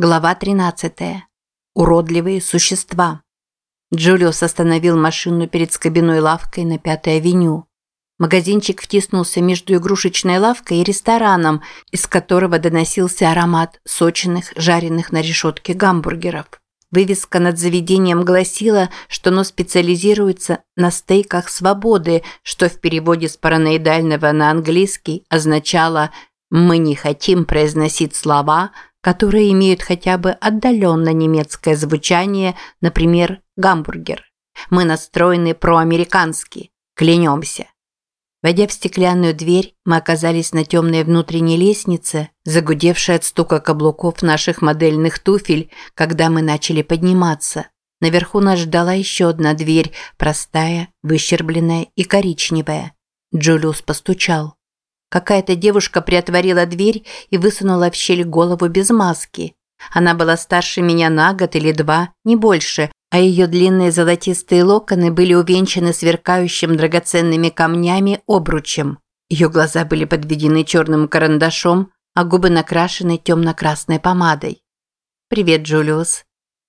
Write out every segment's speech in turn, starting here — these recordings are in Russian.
Глава 13. Уродливые существа. Джулиус остановил машину перед скобяной лавкой на Пятой авеню. Магазинчик втиснулся между игрушечной лавкой и рестораном, из которого доносился аромат сочных, жареных на решетке гамбургеров. Вывеска над заведением гласила, что оно специализируется на стейках свободы, что в переводе с параноидального на английский означало «мы не хотим произносить слова», которые имеют хотя бы отдаленно немецкое звучание, например, гамбургер. Мы настроены проамерикански, клянемся. Войдя в стеклянную дверь, мы оказались на темной внутренней лестнице, загудевшей от стука каблуков наших модельных туфель, когда мы начали подниматься. Наверху нас ждала еще одна дверь, простая, выщербленная и коричневая. Джулиус постучал. Какая-то девушка приотворила дверь и высунула в щель голову без маски. Она была старше меня на год или два, не больше, а ее длинные золотистые локоны были увенчаны сверкающим драгоценными камнями обручем. Ее глаза были подведены черным карандашом, а губы накрашены темно-красной помадой. «Привет, Джулиус»,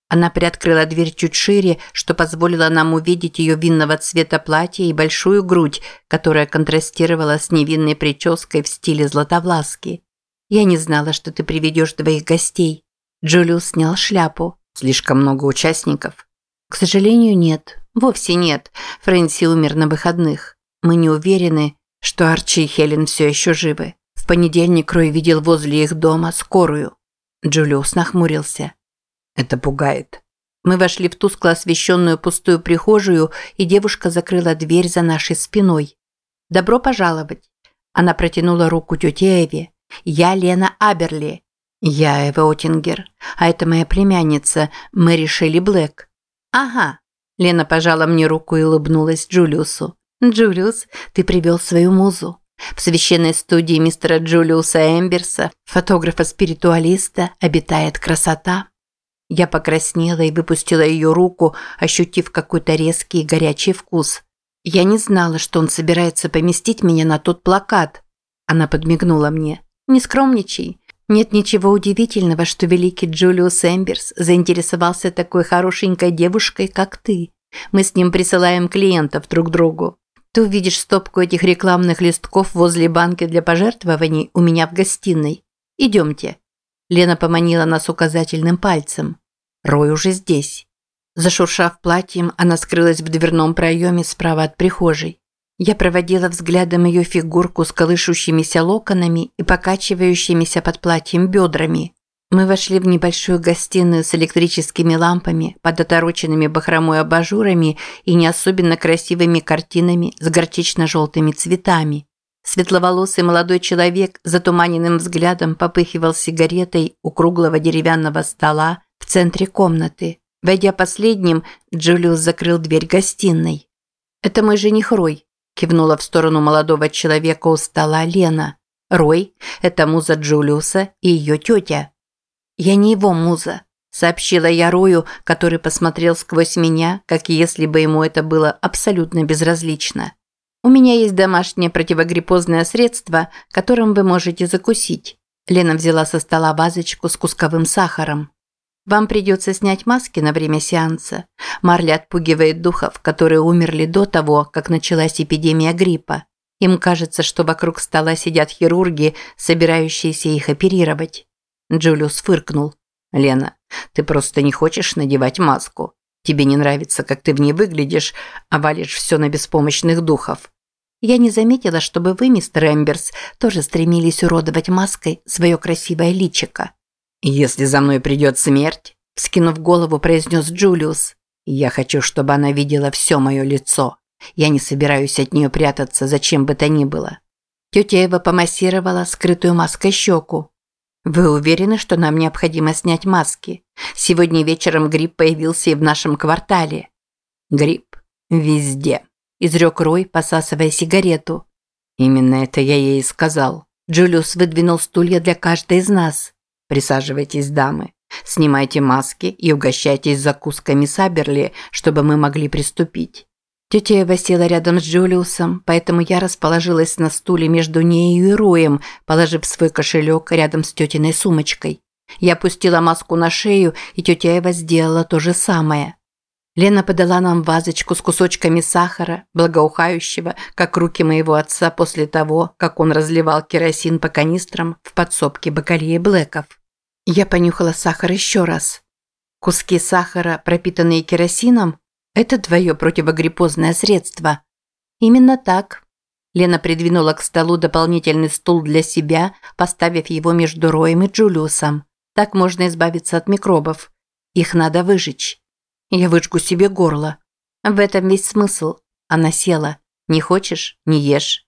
она приоткрыла дверь чуть шире, что позволило нам увидеть ее винного цвета платье и большую грудь, которая контрастировала с невинной прической в стиле златовласки. «Я не знала, что ты приведешь твоих гостей». Джулиус снял шляпу. «Слишком много участников?» «К сожалению, нет. Вовсе нет. Фрэнси умер на выходных. Мы не уверены, что Арчи и Хелен все еще живы. В понедельник Рой видел возле их дома скорую». Джулиус нахмурился. Это пугает. Мы вошли в тускло освещенную пустую прихожую, и девушка закрыла дверь за нашей спиной. «Добро пожаловать!» Она протянула руку тете Эве. «Я Лена Аберли». «Я Эва Отингер. А это моя племянница, Мэри Шелли Блэк». «Ага». Лена пожала мне руку и улыбнулась Джулиусу. «Джулиус, ты привел свою музу. В священной студии мистера Джулиуса Эмберса, фотографа-спиритуалиста, обитает красота». Я покраснела и выпустила ее руку, ощутив какой-то резкий и горячий вкус. Я не знала, что он собирается поместить меня на тот плакат. Она подмигнула мне. «Не скромничай. Нет ничего удивительного, что великий Джулиус Эмберс заинтересовался такой хорошенькой девушкой, как ты. Мы с ним присылаем клиентов друг другу. Ты увидишь стопку этих рекламных листков возле банки для пожертвований у меня в гостиной. Идемте». Лена поманила нас указательным пальцем. Рой уже здесь. Зашуршав платьем, она скрылась в дверном проеме справа от прихожей. Я проводила взглядом ее фигурку с колышущимися локонами и покачивающимися под платьем бедрами. Мы вошли в небольшую гостиную с электрическими лампами, под отороченными бахромой абажурами и не особенно красивыми картинами с горчично-желтыми цветами. Светловолосый молодой человек затуманенным взглядом попыхивал сигаретой у круглого деревянного стола в центре комнаты. Войдя последним, Джулиус закрыл дверь гостиной. «Это мой жених Рой», – кивнула в сторону молодого человека у стола Лена. «Рой – это муза Джулиуса и ее тетя». «Я не его муза», – сообщила я Рою, который посмотрел сквозь меня, как если бы ему это было абсолютно безразлично. У меня есть домашнее противогриппозное средство, которым вы можете закусить. Лена взяла со стола вазочку с кусковым сахаром. Вам придется снять маски на время сеанса. Марли отпугивает духов, которые умерли до того, как началась эпидемия гриппа. Им кажется, что вокруг стола сидят хирурги, собирающиеся их оперировать. Джулиус фыркнул. «Лена, ты просто не хочешь надевать маску. Тебе не нравится, как ты в ней выглядишь, а валишь все на беспомощных духов. Я не заметила, чтобы вы, мистер Эмберс, тоже стремились уродовать маской свое красивое личико. «Если за мной придет смерть», – скинув голову, произнес Джулиус, – «я хочу, чтобы она видела все мое лицо. Я не собираюсь от нее прятаться, зачем бы то ни было». Тетя Эва помассировала скрытую маской щеку. «Вы уверены, что нам необходимо снять маски? Сегодня вечером грипп появился и в нашем квартале». «Грипп везде», – изрек Рой, посасывая сигарету. «Именно это я ей сказал». Джулиус выдвинул стулья для каждой из нас. «Присаживайтесь, дамы. Снимайте маски и угощайтесь закусками Саберли, чтобы мы могли приступить». Тетя Эва села рядом с Джулиусом, поэтому я расположилась на стуле между нею и Роем, положив свой кошелек рядом с тетиной сумочкой. Я опустила маску на шею, и тетя Эва сделала то же самое. Лена подала нам вазочку с кусочками сахара, благоухающего, как руки моего отца после того, как он разливал керосин по канистрам в подсобке бакалеи Блэков. Я понюхала сахар еще раз. Куски сахара, пропитанные керосином, это твое противогриппозное средство. Именно так. Лена придвинула к столу дополнительный стул для себя, поставив его между Роем и Джулиусом. Так можно избавиться от микробов. Их надо выжечь. Я выжгу себе горло. В этом весь смысл. Она села. Не хочешь – не ешь.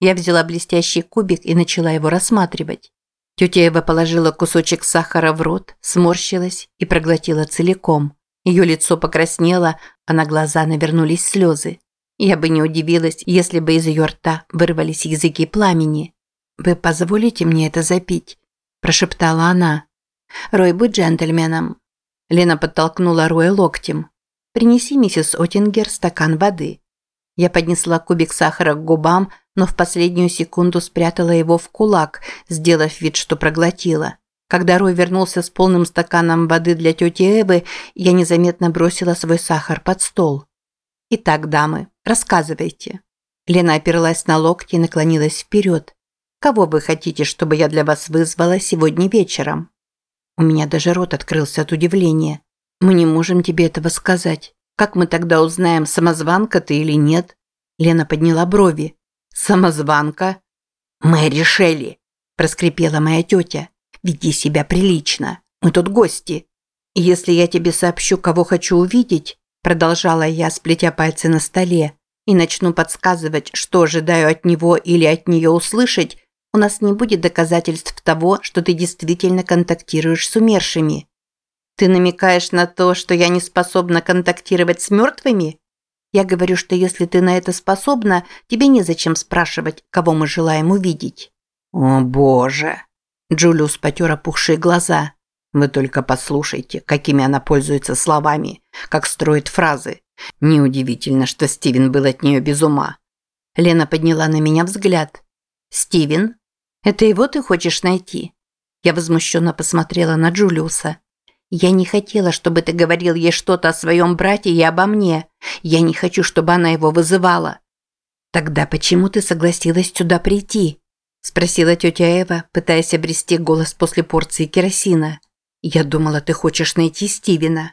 Я взяла блестящий кубик и начала его рассматривать. Тетя Эва положила кусочек сахара в рот, сморщилась и проглотила целиком. Ее лицо покраснело, а на глаза навернулись слезы. Я бы не удивилась, если бы из ее рта вырвались языки пламени. «Вы позволите мне это запить?» – прошептала она. «Рой, будь джентльменом. Лена подтолкнула Роя локтем. «Принеси миссис Оттингер стакан воды». Я поднесла кубик сахара к губам, но в последнюю секунду спрятала его в кулак, сделав вид, что проглотила. Когда Рой вернулся с полным стаканом воды для тети Эвы, я незаметно бросила свой сахар под стол. «Итак, дамы, рассказывайте». Лена оперлась на локти и наклонилась вперед. «Кого вы хотите, чтобы я для вас вызвала сегодня вечером?» У меня даже рот открылся от удивления. Мы не можем тебе этого сказать. Как мы тогда узнаем, самозванка ты или нет? Лена подняла брови. Самозванка? Мы решили, проскрипела моя тетя. Веди себя прилично. Мы тут гости. Если я тебе сообщу, кого хочу увидеть, продолжала я, сплетя пальцы на столе, и начну подсказывать, что ожидаю от него или от нее услышать, у нас не будет доказательств того, что ты действительно контактируешь с умершими. Ты намекаешь на то, что я не способна контактировать с мертвыми? Я говорю, что если ты на это способна, тебе незачем спрашивать, кого мы желаем увидеть. О, боже. Джулиус потер опухшие глаза. Вы только послушайте, какими она пользуется словами, как строит фразы. Неудивительно, что Стивен был от нее без ума. Лена подняла на меня взгляд. Стивен? Это его ты хочешь найти?» Я возмущенно посмотрела на Джулиуса. «Я не хотела, чтобы ты говорил ей что-то о своем брате и обо мне. Я не хочу, чтобы она его вызывала». «Тогда почему ты согласилась сюда прийти?» – спросила тетя Эва, пытаясь обрести голос после порции керосина. «Я думала, ты хочешь найти Стивена».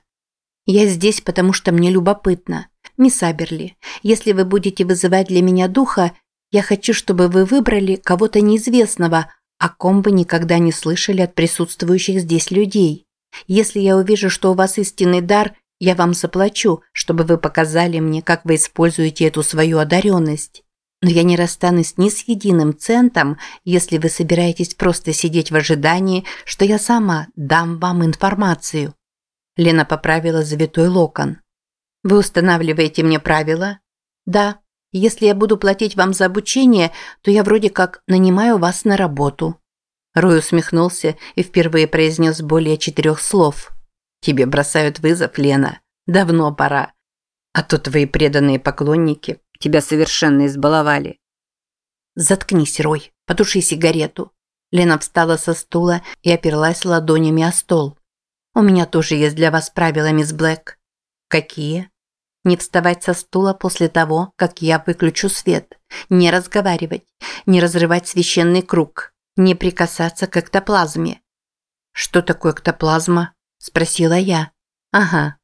«Я здесь, потому что мне любопытно. Мисс Аберли, если вы будете вызывать для меня духа, я хочу, чтобы вы выбрали кого-то неизвестного, о ком вы никогда не слышали от присутствующих здесь людей. Если я увижу, что у вас истинный дар, я вам заплачу, чтобы вы показали мне, как вы используете эту свою одаренность. Но я не расстанусь ни с единым центом, если вы собираетесь просто сидеть в ожидании, что я сама дам вам информацию. Лена поправила завитой локон. Вы устанавливаете мне правила? Да. Если я буду платить вам за обучение, то я вроде как нанимаю вас на работу». Рой усмехнулся и впервые произнес более четырех слов. «Тебе бросают вызов, Лена. Давно пора. А то твои преданные поклонники тебя совершенно избаловали». «Заткнись, Рой, потуши сигарету». Лена встала со стула и оперлась ладонями о стол. «У меня тоже есть для вас правила, мисс Блэк». «Какие?» Не вставать со стула после того, как я выключу свет. Не разговаривать. Не разрывать священный круг. Не прикасаться к эктоплазме. «Что такое эктоплазма?» – спросила я. «Ага.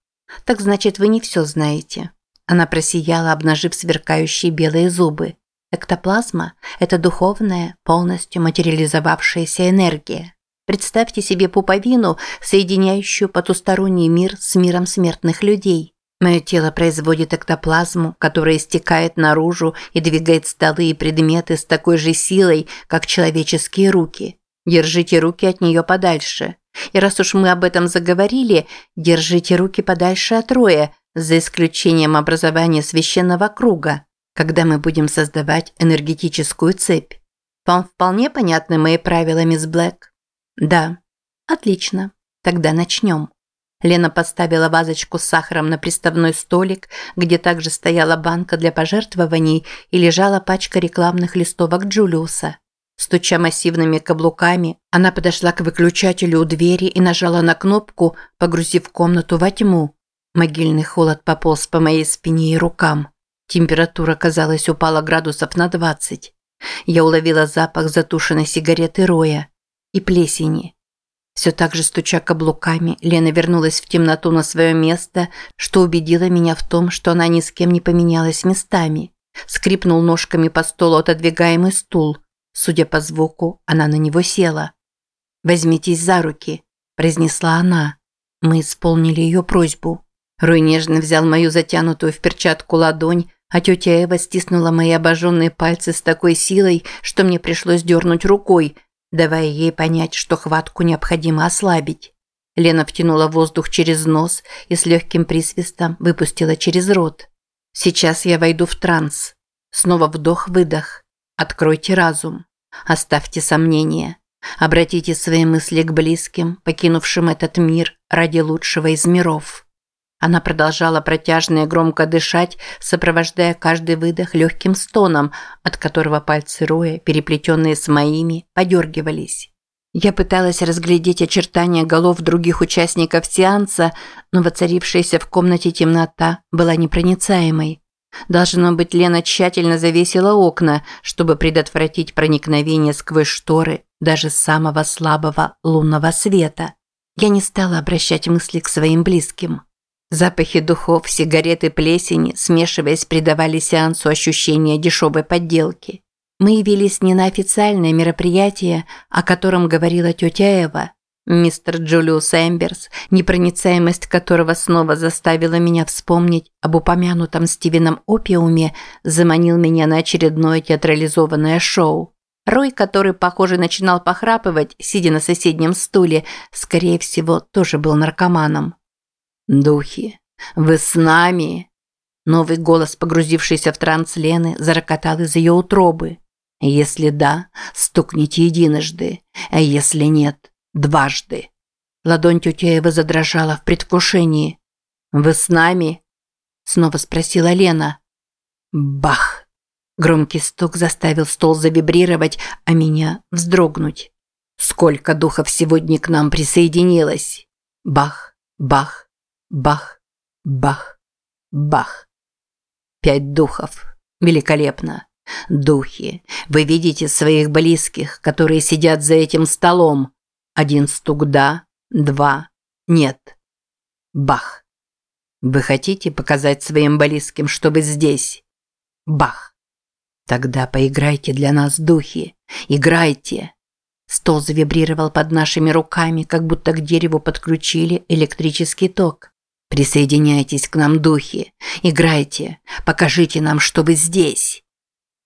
Так значит, вы не все знаете». Она просияла, обнажив сверкающие белые зубы. Эктоплазма – это духовная, полностью материализовавшаяся энергия. Представьте себе пуповину, соединяющую потусторонний мир с миром смертных людей. Мое тело производит эктоплазму, которая истекает наружу и двигает столы и предметы с такой же силой, как человеческие руки. Держите руки от нее подальше. И раз уж мы об этом заговорили, держите руки подальше от роя, за исключением образования священного круга, когда мы будем создавать энергетическую цепь. Вам вполне понятны мои правила, мисс Блэк? Да. Отлично. Тогда начнем. Лена поставила вазочку с сахаром на приставной столик, где также стояла банка для пожертвований и лежала пачка рекламных листовок Джулиуса. Стуча массивными каблуками, она подошла к выключателю у двери и нажала на кнопку, погрузив комнату во тьму. Могильный холод пополз по моей спине и рукам. Температура, казалось, упала градусов на двадцать. Я уловила запах затушенной сигареты Роя и плесени. Все так же стуча каблуками, Лена вернулась в темноту на свое место, что убедило меня в том, что она ни с кем не поменялась местами. Скрипнул ножками по столу отодвигаемый стул. Судя по звуку, она на него села. «Возьмитесь за руки», – произнесла она. Мы исполнили ее просьбу. Рой нежно взял мою затянутую в перчатку ладонь, а тетя Эва стиснула мои обожженные пальцы с такой силой, что мне пришлось дернуть рукой, давая ей понять, что хватку необходимо ослабить. Лена втянула воздух через нос и с легким присвистом выпустила через рот. «Сейчас я войду в транс. Снова вдох-выдох. Откройте разум. Оставьте сомнения. Обратите свои мысли к близким, покинувшим этот мир ради лучшего из миров». Она продолжала протяжно и громко дышать, сопровождая каждый выдох легким стоном, от которого пальцы Роя, переплетенные с моими, подергивались. Я пыталась разглядеть очертания голов других участников сеанса, но воцарившаяся в комнате темнота была непроницаемой. Должно быть, Лена тщательно завесила окна, чтобы предотвратить проникновение сквозь шторы даже самого слабого лунного света. Я не стала обращать мысли к своим близким. Запахи духов, сигареты, плесени, смешиваясь, придавали сеансу ощущение дешевой подделки. Мы явились не на официальное мероприятие, о котором говорила тетя Эва. Мистер Джулиус Эмберс, непроницаемость которого снова заставила меня вспомнить об упомянутом Стивеном Опиуме, заманил меня на очередное театрализованное шоу. Рой, который, похоже, начинал похрапывать, сидя на соседнем стуле, скорее всего, тоже был наркоманом. «Духи, вы с нами?» Новый голос, погрузившийся в транс Лены, зарокотал из ее утробы. «Если да, стукните единожды, а если нет, дважды». Ладонь Тютеева задрожала в предвкушении. «Вы с нами?» Снова спросила Лена. Бах! Громкий стук заставил стол завибрировать, а меня вздрогнуть. Сколько духов сегодня к нам присоединилось? Бах, бах, Бах, бах, бах. Пять духов. Великолепно. Духи, вы видите своих близких, которые сидят за этим столом. Один стук «да», два «нет». Бах. Вы хотите показать своим близким, что вы здесь? Бах. Тогда поиграйте для нас, духи. Играйте. Стол завибрировал под нашими руками, как будто к дереву подключили электрический ток. Присоединяйтесь к нам, духи. Играйте. Покажите нам, что вы здесь.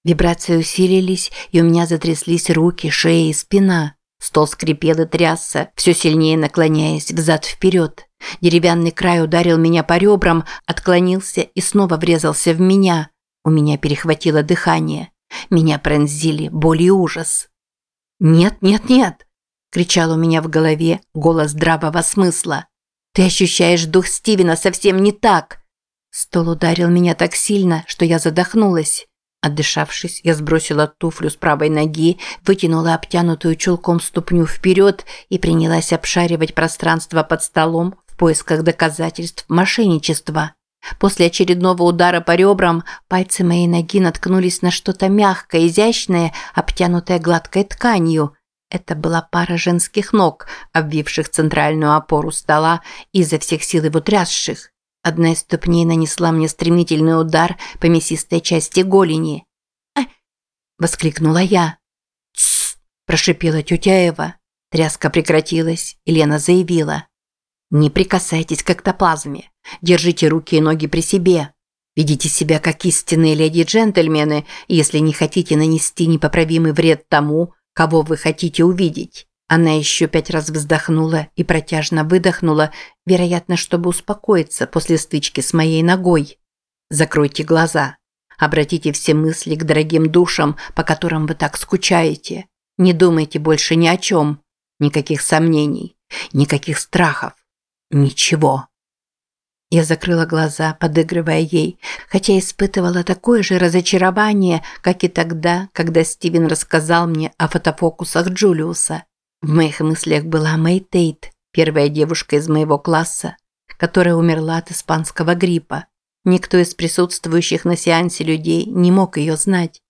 Вибрации усилились, и у меня затряслись руки, шея и спина. Стол скрипел и трясся, все сильнее наклоняясь взад-вперед. Деревянный край ударил меня по ребрам, отклонился и снова врезался в меня. У меня перехватило дыхание. Меня пронзили боль и ужас. «Нет, нет, нет!» – кричал у меня в голове голос здравого смысла. Ты ощущаешь дух Стивена совсем не так. Стол ударил меня так сильно, что я задохнулась. Отдышавшись, я сбросила туфлю с правой ноги, вытянула обтянутую чулком ступню вперед и принялась обшаривать пространство под столом в поисках доказательств мошенничества. После очередного удара по ребрам пальцы моей ноги наткнулись на что-то мягкое, изящное, обтянутое гладкой тканью. Это была пара женских ног, обвивших центральную опору стола и изо всех сил его трясших. Одна из ступней нанесла мне стремительный удар по мясистой части голени. «А!» – воскликнула я. «Тссс!» – прошипела тетя Эва. Тряска прекратилась, и Лена заявила. «Не прикасайтесь к эктоплазме. Держите руки и ноги при себе. Ведите себя как истинные леди и джентльмены, если не хотите нанести непоправимый вред тому, кого вы хотите увидеть. Она еще пять раз вздохнула и протяжно выдохнула, вероятно, чтобы успокоиться после стычки с моей ногой. Закройте глаза. Обратите все мысли к дорогим душам, по которым вы так скучаете. Не думайте больше ни о чем. Никаких сомнений, никаких страхов. Ничего. Я закрыла глаза, подыгрывая ей, хотя испытывала такое же разочарование, как и тогда, когда Стивен рассказал мне о фотофокусах Джулиуса. В моих мыслях была Мэй Тейт, первая девушка из моего класса, которая умерла от испанского гриппа. Никто из присутствующих на сеансе людей не мог ее знать.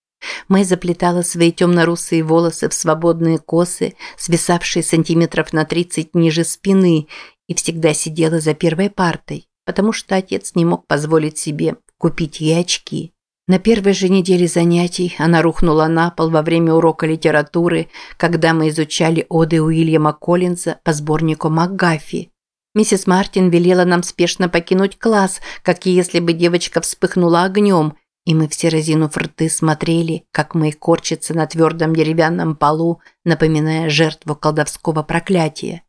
Мэй заплетала свои темно-русые волосы в свободные косы, свисавшие сантиметров на 30 ниже спины, и всегда сидела за первой партой, потому что отец не мог позволить себе купить ей очки. На первой же неделе занятий она рухнула на пол во время урока литературы, когда мы изучали оды Уильяма Коллинза по сборнику МакГаффи. Миссис Мартин велела нам спешно покинуть класс, как если бы девочка вспыхнула огнем – и мы все разинув рты смотрели, как Мэй корчится на твердом деревянном полу, напоминая жертву колдовского проклятия.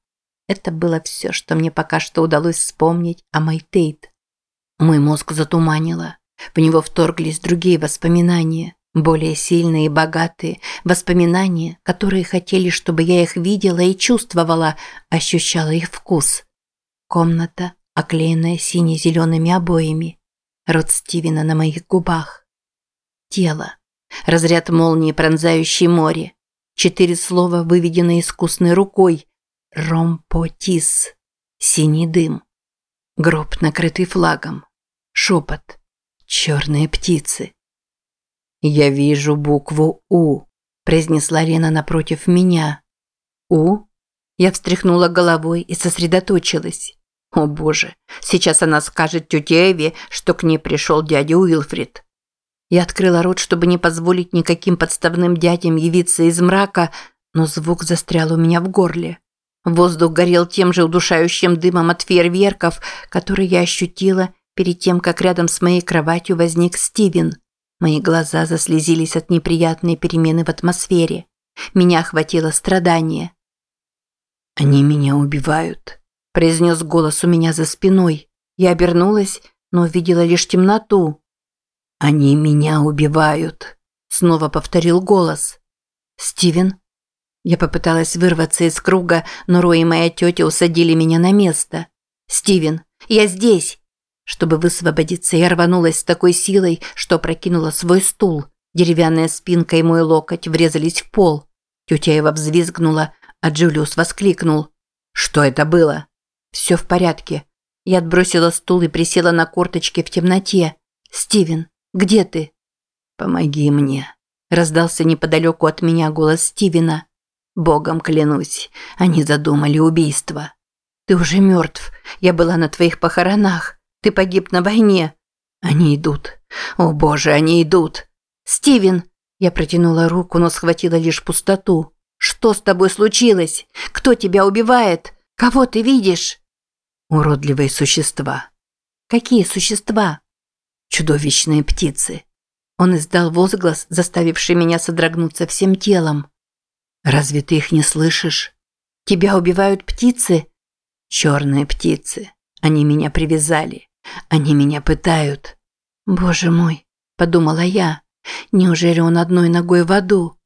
Это было все, что мне пока что удалось вспомнить о Мэй Тейт. Мой мозг затуманило. В него вторглись другие воспоминания, более сильные и богатые, воспоминания, которые хотели, чтобы я их видела и чувствовала, ощущала их вкус. Комната, оклеенная сине-зелеными обоями, Рот Стивена на моих губах. Тело. Разряд молнии, пронзающий море. Четыре слова, выведенные искусной рукой. Ромпотис. Синий дым. Гроб, накрытый флагом. Шепот. Черные птицы. «Я вижу букву «У», – произнесла Лена напротив меня. «У?» Я встряхнула головой и сосредоточилась. О боже, сейчас она скажет тете Эви, что к ней пришел дядя Уилфрид. Я открыла рот, чтобы не позволить никаким подставным дядям явиться из мрака, но звук застрял у меня в горле. Воздух горел тем же удушающим дымом от фейерверков, который я ощутила перед тем, как рядом с моей кроватью возник Стивен. Мои глаза заслезились от неприятной перемены в атмосфере. Меня охватило страдание. «Они меня убивают», произнес голос у меня за спиной. Я обернулась, но увидела лишь темноту. «Они меня убивают», – снова повторил голос. «Стивен?» Я попыталась вырваться из круга, но Рой и моя тетя усадили меня на место. «Стивен, я здесь!» Чтобы высвободиться, я рванулась с такой силой, что прокинула свой стул. Деревянная спинка и мой локоть врезались в пол. Тетя его взвизгнула, а Джулиус воскликнул. «Что это было?» «Все в порядке». Я отбросила стул и присела на корточки в темноте. «Стивен, где ты?» «Помоги мне», – раздался неподалеку от меня голос Стивена. «Богом клянусь, они задумали убийство». «Ты уже мертв. Я была на твоих похоронах. Ты погиб на войне». «Они идут. О боже, они идут!» «Стивен!» Я протянула руку, но схватила лишь пустоту. «Что с тобой случилось? Кто тебя убивает? Кого ты видишь?» Уродливые существа. Какие существа? Чудовищные птицы. Он издал возглас, заставивший меня содрогнуться всем телом. Разве ты их не слышишь? Тебя убивают птицы? Черные птицы. Они меня привязали. Они меня пытают. Боже мой, подумала я. Неужели он одной ногой в аду?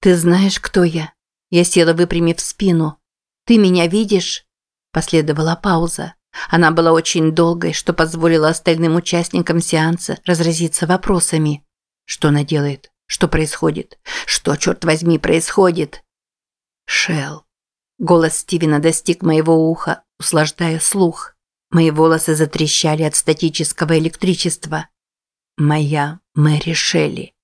Ты знаешь, кто я? Я села, выпрямив спину. Ты меня видишь? Последовала пауза. Она была очень долгой, что позволило остальным участникам сеанса разразиться вопросами. Что она делает? Что происходит? Что, черт возьми, происходит? Шел. Голос Стивена достиг моего уха, услаждая слух. Мои волосы затрещали от статического электричества. Моя Мэри Шелли.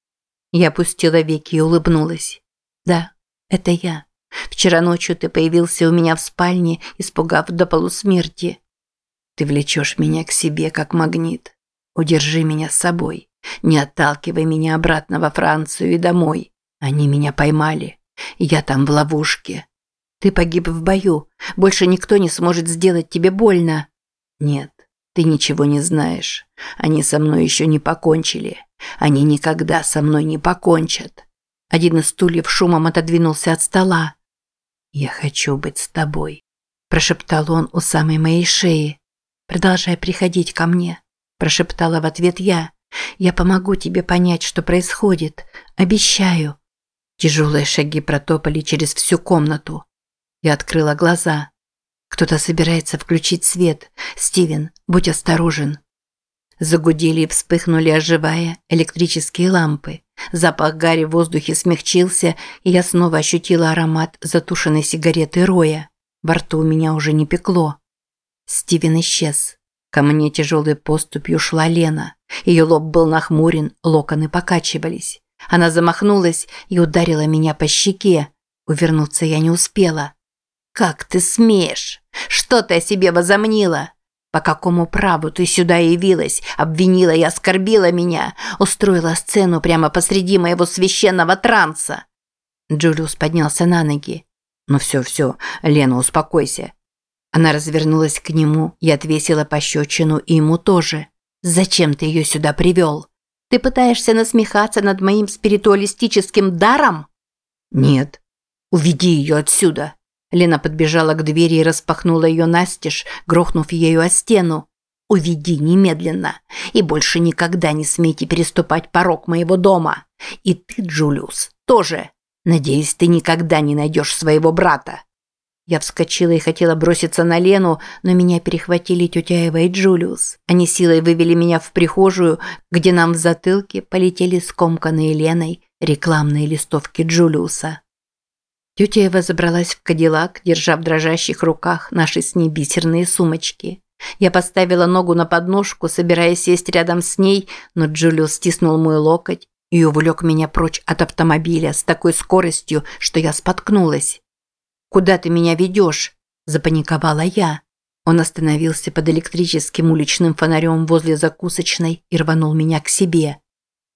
Я опустила веки и улыбнулась. Да, это я. Вчера ночью ты появился у меня в спальне, испугав до полусмерти. Ты влечешь меня к себе, как магнит. Удержи меня с собой. Не отталкивай меня обратно во Францию и домой. Они меня поймали. Я там в ловушке. Ты погиб в бою. Больше никто не сможет сделать тебе больно. Нет, ты ничего не знаешь. Они со мной еще не покончили. Они никогда со мной не покончат. Один из стульев шумом отодвинулся от стола. «Я хочу быть с тобой», – прошептал он у самой моей шеи. «Продолжай приходить ко мне», – прошептала в ответ я. «Я помогу тебе понять, что происходит. Обещаю». Тяжелые шаги протопали через всю комнату. Я открыла глаза. Кто-то собирается включить свет. Стивен, будь осторожен. Загудели и вспыхнули, оживая, электрические лампы. Запах гари в воздухе смягчился, и я снова ощутила аромат затушенной сигареты Роя. Во рту у меня уже не пекло. Стивен исчез. Ко мне тяжелой поступью шла Лена. Ее лоб был нахмурен, локоны покачивались. Она замахнулась и ударила меня по щеке. Увернуться я не успела. «Как ты смеешь? Что ты о себе возомнила? По какому праву ты сюда явилась, обвинила и оскорбила меня, устроила сцену прямо посреди моего священного транса?» Джулиус поднялся на ноги. «Ну все, все, Лена, успокойся». Она развернулась к нему и отвесила пощечину и ему тоже. «Зачем ты ее сюда привел? Ты пытаешься насмехаться над моим спиритуалистическим даром?» «Нет». «Уведи ее отсюда!» Лена подбежала к двери и распахнула ее настежь, грохнув ею о стену. «Уведи немедленно, и больше никогда не смейте переступать порог моего дома. И ты, Джулиус, тоже. Надеюсь, ты никогда не найдешь своего брата». Я вскочила и хотела броситься на Лену, но меня перехватили тетя Эва и Джулиус. Они силой вывели меня в прихожую, где нам в затылке полетели скомканные Леной рекламные листовки Джулиуса. Тетя Эва забралась в кадиллак, держа в дрожащих руках наши с ней бисерные сумочки. Я поставила ногу на подножку, собираясь сесть рядом с ней, но Джулиус стиснул мой локоть и увлек меня прочь от автомобиля с такой скоростью, что я споткнулась. «Куда ты меня ведешь?» – запаниковала я. Он остановился под электрическим уличным фонарем возле закусочной и рванул меня к себе.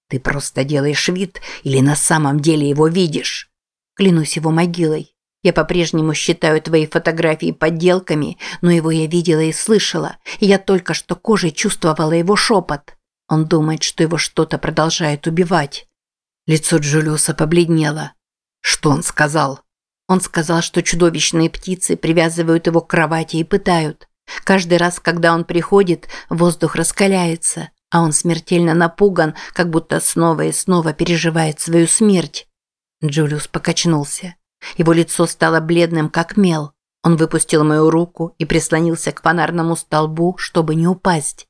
«Ты просто делаешь вид или на самом деле его видишь?» Клянусь его могилой. Я по-прежнему считаю твои фотографии подделками, но его я видела и слышала, и я только что кожей чувствовала его шепот. Он думает, что его что-то продолжает убивать. Лицо Джулиуса побледнело. Что он сказал? Он сказал, что чудовищные птицы привязывают его к кровати и пытают. Каждый раз, когда он приходит, воздух раскаляется, а он смертельно напуган, как будто снова и снова переживает свою смерть. Джулиус покачнулся. Его лицо стало бледным, как мел. Он выпустил мою руку и прислонился к фонарному столбу, чтобы не упасть.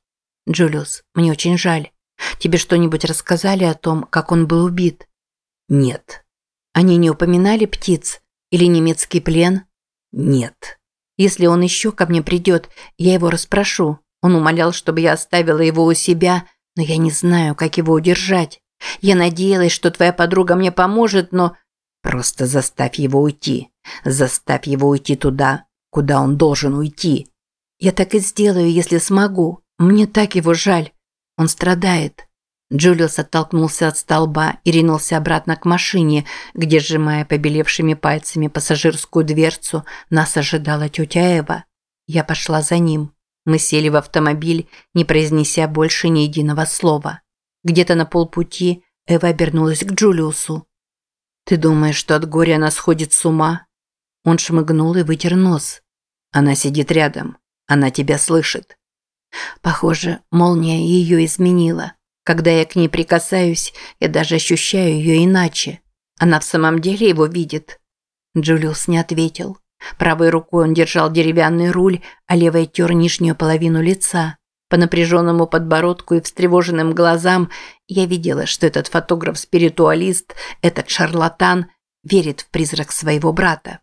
«Джулиус, мне очень жаль. Тебе что-нибудь рассказали о том, как он был убит?» «Нет». «Они не упоминали птиц? Или немецкий плен?» «Нет». «Если он еще ко мне придет, я его расспрошу. Он умолял, чтобы я оставила его у себя, но я не знаю, как его удержать. Я надеялась, что твоя подруга мне поможет, но... Просто заставь его уйти. Заставь его уйти туда, куда он должен уйти. Я так и сделаю, если смогу. Мне так его жаль. Он страдает. Джулиус оттолкнулся от столба и ринулся обратно к машине, где, сжимая побелевшими пальцами пассажирскую дверцу, нас ожидала тетя Эва. Я пошла за ним. Мы сели в автомобиль, не произнеся больше ни единого слова. Где-то на полпути Эва обернулась к Джулиусу. «Ты думаешь, что от горя она сходит с ума?» Он шмыгнул и вытер нос. «Она сидит рядом. Она тебя слышит». Похоже, молния ее изменила. Когда я к ней прикасаюсь, я даже ощущаю ее иначе. Она в самом деле его видит. Джулиус не ответил. Правой рукой он держал деревянный руль, а левой тер нижнюю половину лица. По напряженному подбородку и встревоженным глазам я видела, что этот фотограф-спиритуалист, этот шарлатан, верит в призрак своего брата.